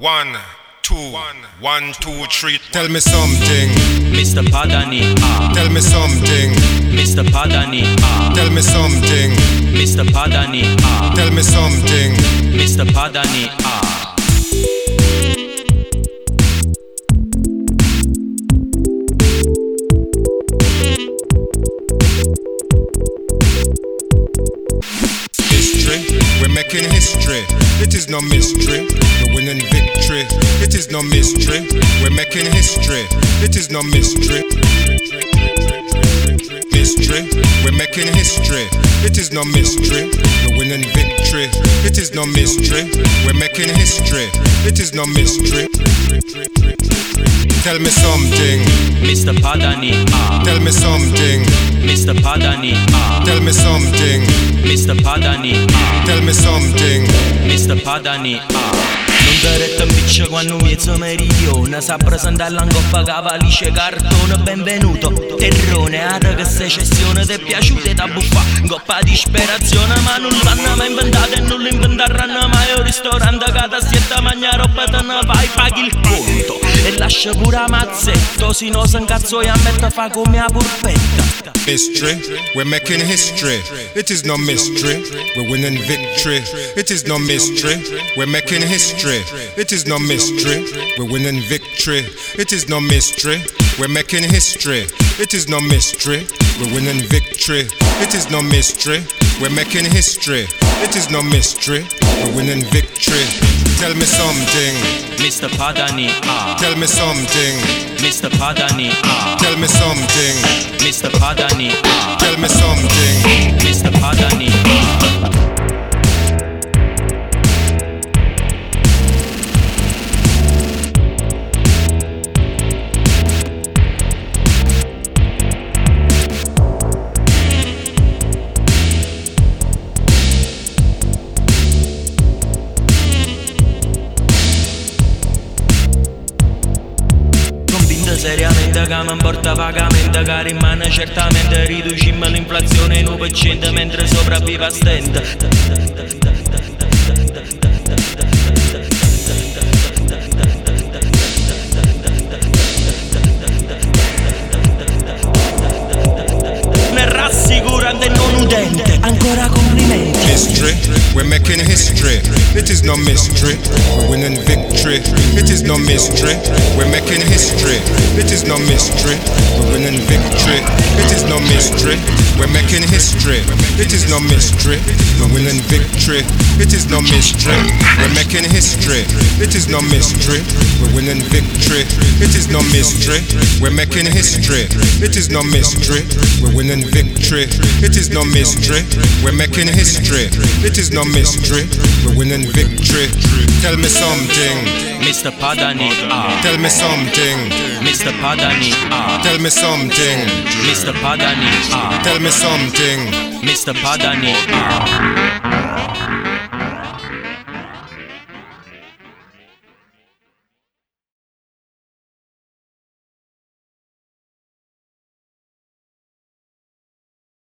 One, two, one, two, three. Tell me something. Mr. Padani, ah. Tell me something. Mr. Padani, ah. Tell me something. Mr. Padani, ah. Tell me something. Mr. Padani, ah. History, we're making history. It is no mystery. We're winning victory. It is no mystery. We're making history. It is no mystery. Mystery, we're making history. It is no mystery. We're winning victory. It is no mystery. We're making history. It is no mystery. Tell me something. Mr. Padani, ah. Tell me something. Mr. Padani, ah. Tell me something. Mr. Padani, ah. Tell me something. Mr. Padani, ah. Non te retto in biccia quando mezzo meridione Sa presentare l'angoppa cavalice cartone. Benvenuto, terrone, ata che secessione Ti è piaciuta da buffa, coppa di disperazione Ma non l'hanno mai inventato e non l'inventeranno mai. Un ristorante che ti assietta mangia roba te ne vai, paghi il conto E lascia pure a mazzetto, se no se incazzo e a mettere fa come a purpetta Mystery, we're making history. It is no mystery. We're winning victory. It is no mystery. We're making history. It is no mystery. We're winning victory. It is no mystery. We're making history. It is no mystery. We're winning victory. It is no mystery. We're making history. It is no mystery. We're winning victory. Tell me something. Mr. Padani, ah. Tell me something. Mr. Padani, ah. Tell me something. Mr. Padani, ah. Tell me something. Mr. Padani, ah. Seriamente che mi importa vagamente Che rimane certamente riducimmo l'inflazione in 1% Mentre sopravvive a stento Ancora complimenti Mystery, we're making history. It is no mystery. We're winning victory. It is no mystery. We're making history. It is no mystery. We're winning victory. It is no mystery. We're making history. It is no mystery. We're winning victory. It is no mystery. We're making history. It is no mystery. We're winning victory. It is no mystery. We're making history. It is no mystery. We're winning victory. It is no mystery. We're making history. It is no mystery. We're winning victory. Tell me something. Mr. Padani, ah. Tell me something. Mr. Padani, ah. Tell me something. Mr. Padani, ah. Tell me something. Mr. Padani, ah.